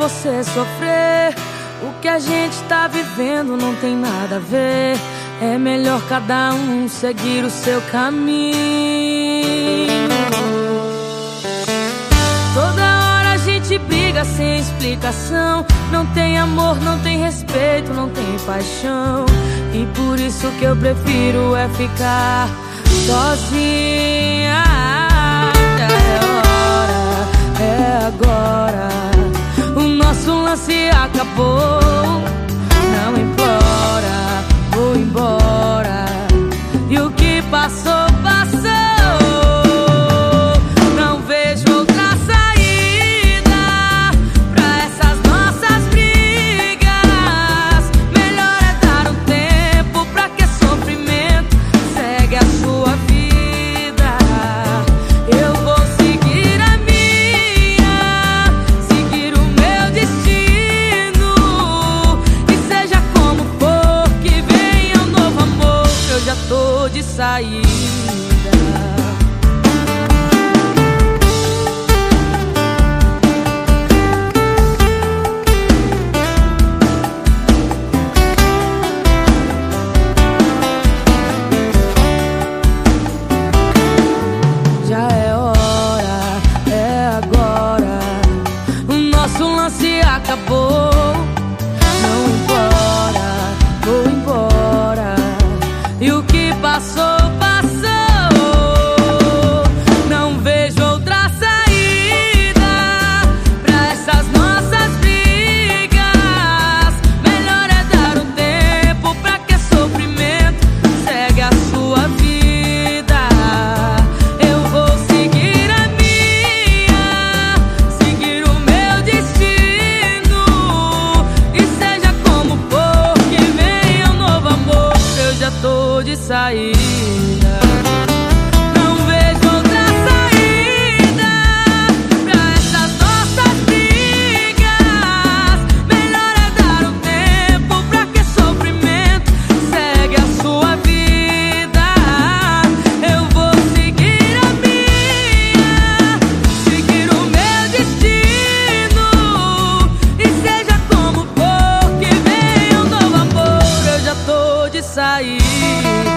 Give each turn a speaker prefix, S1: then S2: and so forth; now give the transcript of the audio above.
S1: você sofrer. O que a gente tá vivendo não tem nada a ver. É melhor cada um seguir o seu caminho. Toda hora a gente briga sem explicação. Não tem amor, não tem respeito, não tem paixão. E por isso que eu prefiro é ficar sozinha. romance acabou. tô de saída. Já é hora, é agora. O nosso lance acabou. de sair. ti.